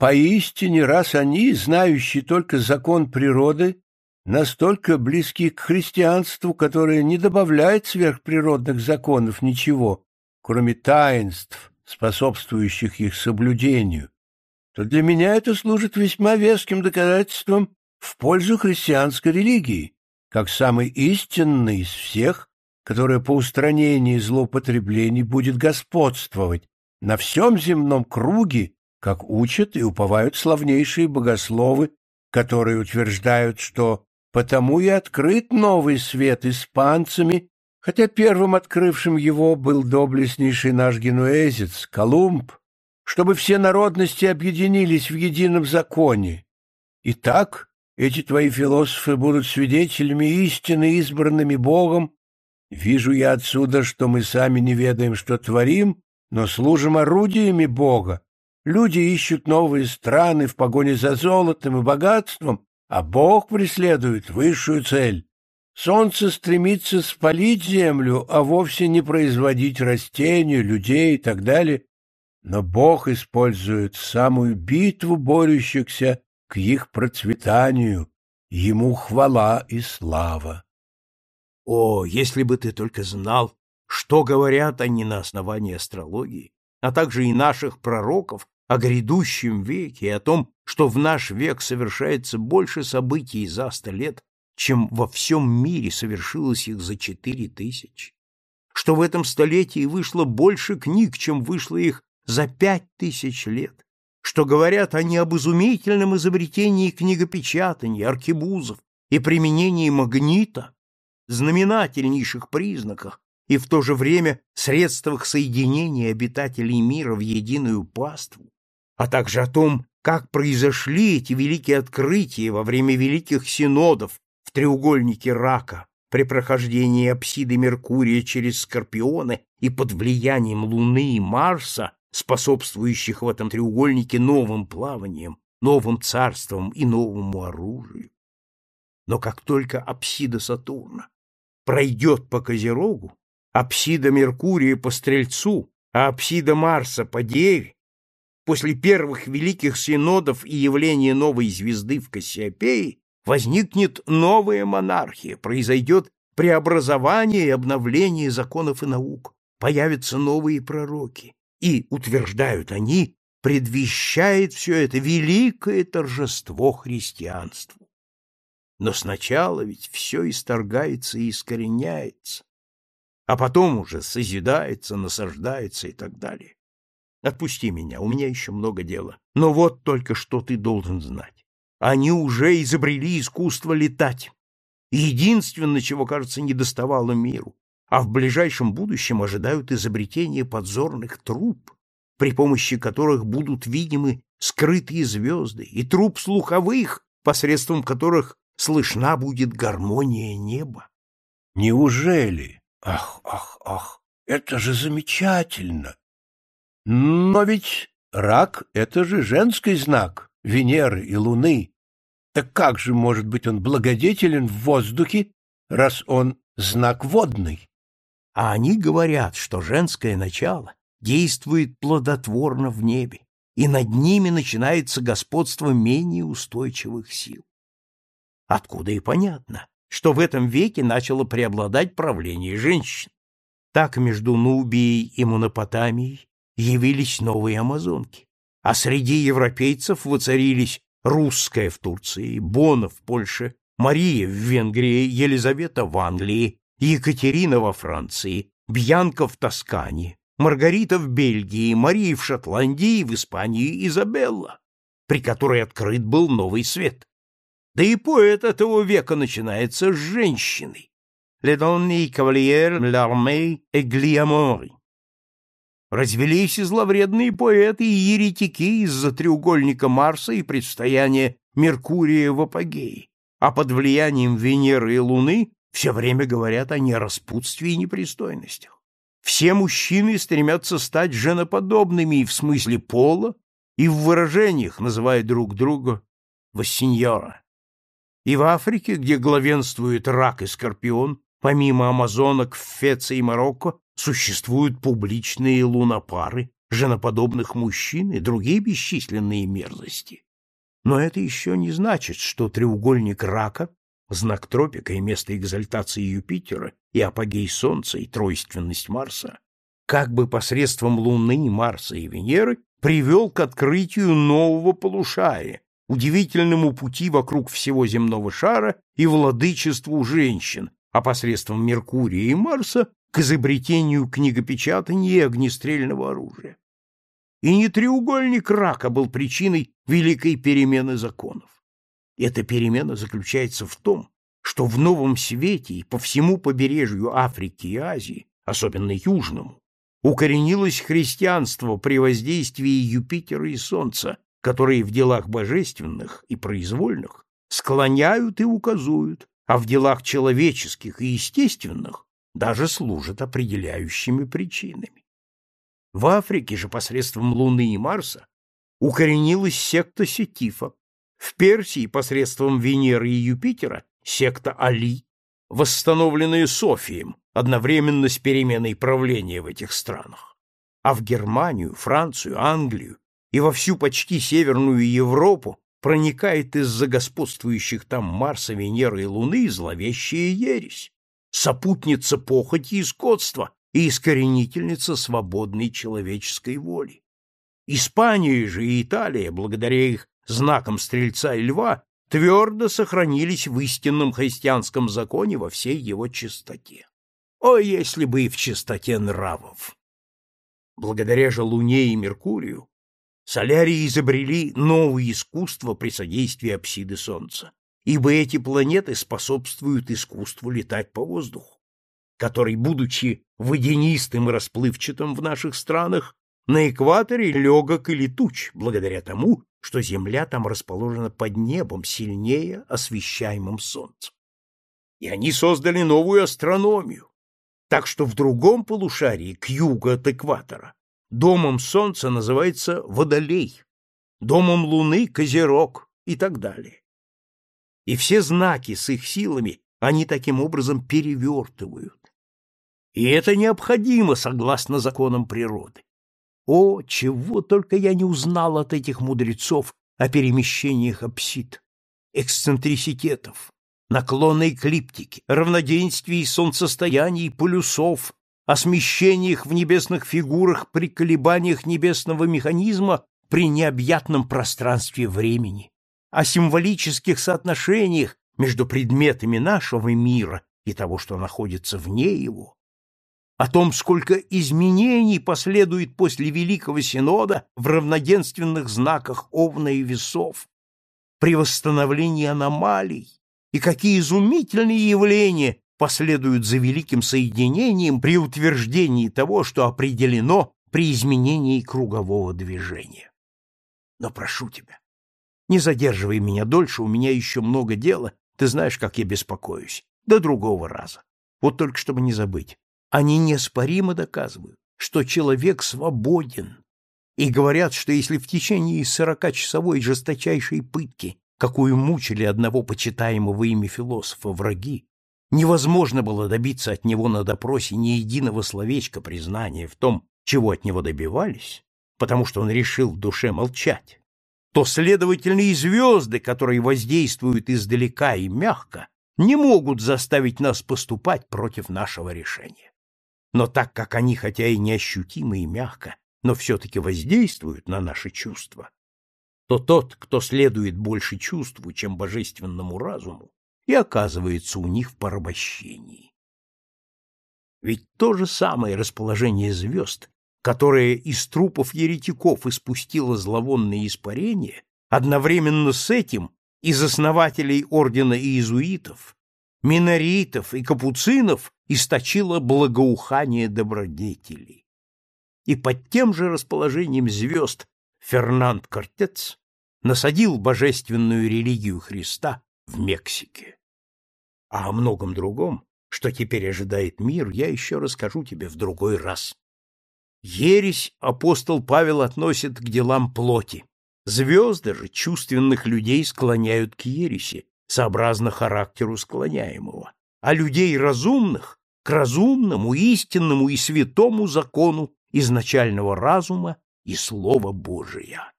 Поистине, раз они, знающие только закон природы, настолько близки к христианству, которое не добавляет сверхприродных законов ничего, кроме таинств, способствующих их соблюдению, то для меня это служит весьма веским доказательством в пользу христианской религии, как самой истинной из всех, которая по устранении злоупотреблений будет господствовать на всем земном круге, как учат и уповают славнейшие богословы, которые утверждают, что потому и открыт новый свет испанцами, хотя первым открывшим его был доблестнейший наш генуэзец Колумб, чтобы все народности объединились в едином законе. Итак, эти твои философы будут свидетелями истины, избранными Богом. Вижу я отсюда, что мы сами не ведаем, что творим, но служим орудиями Бога. Люди ищут новые страны в погоне за золотом и богатством, а Бог преследует высшую цель. Солнце стремится спалить землю, а вовсе не производить растения, людей и так далее. Но Бог использует самую битву борющихся к их процветанию. Ему хвала и слава. О, если бы ты только знал, что говорят они на основании астрологии, а также и наших пророков о грядущем веке и о том, что в наш век совершается больше событий за сто лет, чем во всем мире совершилось их за четыре тысячи, что в этом столетии вышло больше книг, чем вышло их за пять тысяч лет, что говорят они об изумительном изобретении книгопечатания, аркебузов и применении магнита, знаменательнейших признаках и в то же время средствах соединения обитателей мира в единую паству, а также о том, как произошли эти великие открытия во время великих синодов в треугольнике рака при прохождении апсиды Меркурия через Скорпионы и под влиянием Луны и Марса, способствующих в этом треугольнике новым плаваниям, новым царствам и новому оружию. Но как только апсида Сатурна пройдет по Козерогу, апсида Меркурия по Стрельцу, а апсида Марса по Деве, после первых великих синодов и явления новой звезды в Кассиопее, возникнет новая монархия, произойдет преобразование и обновление законов и наук, появятся новые пророки, и, утверждают они, предвещает все это великое торжество христианству. Но сначала ведь все исторгается и искореняется, а потом уже созидается, насаждается и так далее. Отпусти меня, у меня еще много дела. Но вот только что ты должен знать. Они уже изобрели искусство летать. Единственное, чего, кажется, не доставало миру. А в ближайшем будущем ожидают изобретения подзорных труб, при помощи которых будут видимы скрытые звезды, и труб слуховых, посредством которых слышна будет гармония неба. Неужели? Ах, ах, ах, это же замечательно! Но ведь рак — это же женский знак Венеры и Луны. Так как же может быть он благодетелен в воздухе, раз он знак водный? А они говорят, что женское начало действует плодотворно в небе, и над ними начинается господство менее устойчивых сил. Откуда и понятно, что в этом веке начало преобладать правление женщин. Так между Нубией и Монопотамией явились новые амазонки, а среди европейцев воцарились русская в Турции, Бона в Польше, Мария в Венгрии, Елизавета в Англии, Екатерина во Франции, Бьянка в Тоскане, Маргарита в Бельгии, Мария в Шотландии, в Испании Изабелла, при которой открыт был новый свет. Да и поэт этого века начинается с женщины. «Les donnes cavalières, l'armée et gliamori» развелись и зловредные поэты и еретики из-за треугольника Марса и предстояния Меркурия в апогее, а под влиянием Венеры и Луны все время говорят о нераспутстве и непристойностях. Все мужчины стремятся стать женоподобными и в смысле пола, и в выражениях, называя друг друга «вассиньора». И в Африке, где главенствует рак и скорпион, помимо амазонок в Феце и Марокко, существуют публичные лунопары, женоподобных мужчин и другие бесчисленные мерзости. Но это еще не значит, что треугольник рака, знак тропика и место экзальтации Юпитера, и апогей Солнца, и тройственность Марса, как бы посредством Луны, Марса и Венеры привел к открытию нового полушария, удивительному пути вокруг всего земного шара и владычеству женщин, а посредством Меркурия и Марса к изобретению книгопечатания и огнестрельного оружия. И не треугольник рака был причиной великой перемены законов. Эта перемена заключается в том, что в новом свете и по всему побережью Африки и Азии, особенно южному, укоренилось христианство при воздействии Юпитера и Солнца, которые в делах божественных и произвольных склоняют и указуют, а в делах человеческих и естественных даже служат определяющими причинами. В Африке же посредством Луны и Марса укоренилась секта Сетифа, в Персии посредством Венеры и Юпитера секта Али, восстановленная Софием одновременно с переменой правления в этих странах. А в Германию, Францию, Англию и во всю почти Северную Европу проникает из-за господствующих там Марса, Венеры и Луны зловещая ересь, сопутница похоти и скотства и искоренительница свободной человеческой воли. Испания же и Италия, благодаря их знакам Стрельца и Льва, твердо сохранились в истинном христианском законе во всей его чистоте. О, если бы и в чистоте нравов! Благодаря же Луне и Меркурию солярии изобрели новые искусства при содействии апсиды Солнца, ибо эти планеты способствуют искусству летать по воздуху, который, будучи водянистым и расплывчатым в наших странах, на экваторе легок и летуч, благодаря тому, что Земля там расположена под небом, сильнее освещаемым Солнцем. И они создали новую астрономию, так что в другом полушарии, к югу от экватора, домом Солнца называется Водолей, домом Луны — Козерог и так далее. И все знаки с их силами они таким образом перевертывают. И это необходимо согласно законам природы. О, чего только я не узнал от этих мудрецов о перемещениях апсид, эксцентриситетов, наклонной эклиптики, равноденствии солнцестояний полюсов, о смещениях в небесных фигурах при колебаниях небесного механизма при необъятном пространстве времени, о символических соотношениях между предметами нашего мира и того, что находится вне его, о том, сколько изменений последует после Великого Синода в равноденственных знаках Овна и Весов, при восстановлении аномалий, и какие изумительные явления последуют за великим соединением при утверждении того, что определено при изменении кругового движения. Но прошу тебя, не задерживай меня дольше, у меня еще много дела, ты знаешь, как я беспокоюсь, до другого раза. Вот только чтобы не забыть. Они неоспоримо доказывают, что человек свободен, и говорят, что если в течение сорокачасовой жесточайшей пытки какую мучили одного почитаемого ими философа враги, невозможно было добиться от него на допросе ни единого словечка признания в том, чего от него добивались, потому что он решил в душе молчать, то, следовательно, и звезды, которые воздействуют издалека и мягко, не могут заставить нас поступать против нашего решения. Но так как они, хотя и неощутимо и мягко, но все-таки воздействуют на наши чувства, то тот, кто следует больше чувству, чем божественному разуму, и оказывается у них в порабощении. Ведь то же самое расположение звезд, которое из трупов еретиков испустило зловонное испарение, одновременно с этим из основателей ордена иезуитов, миноритов и капуцинов источило благоухание добродетелей. И под тем же расположением звезд Фернанд Кортец насадил божественную религию Христа в Мексике. А о многом другом, что теперь ожидает мир, я еще расскажу тебе в другой раз. Ересь апостол Павел относит к делам плоти. Звезды же чувственных людей склоняют к ереси, сообразно характеру склоняемого, а людей разумных — к разумному, истинному и святому закону изначального разума и Слова Божия.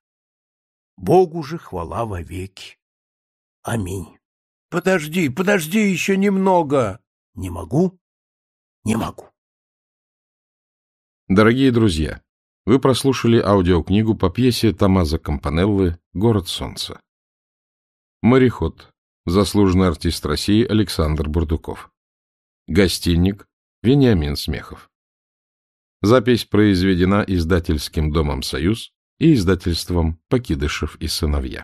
Богу же хвала вовеки. Аминь. Подожди, подожди еще немного. Не могу, не могу. Дорогие друзья, вы прослушали аудиокнигу по пьесе Томазо Кампанеллы «Город солнца». Мореход. Заслуженный артист России Александр Бурдуков. Гостинник. Вениамин Смехов. Запись произведена издательским домом «Союз» и издательством «Покидышев и сыновья».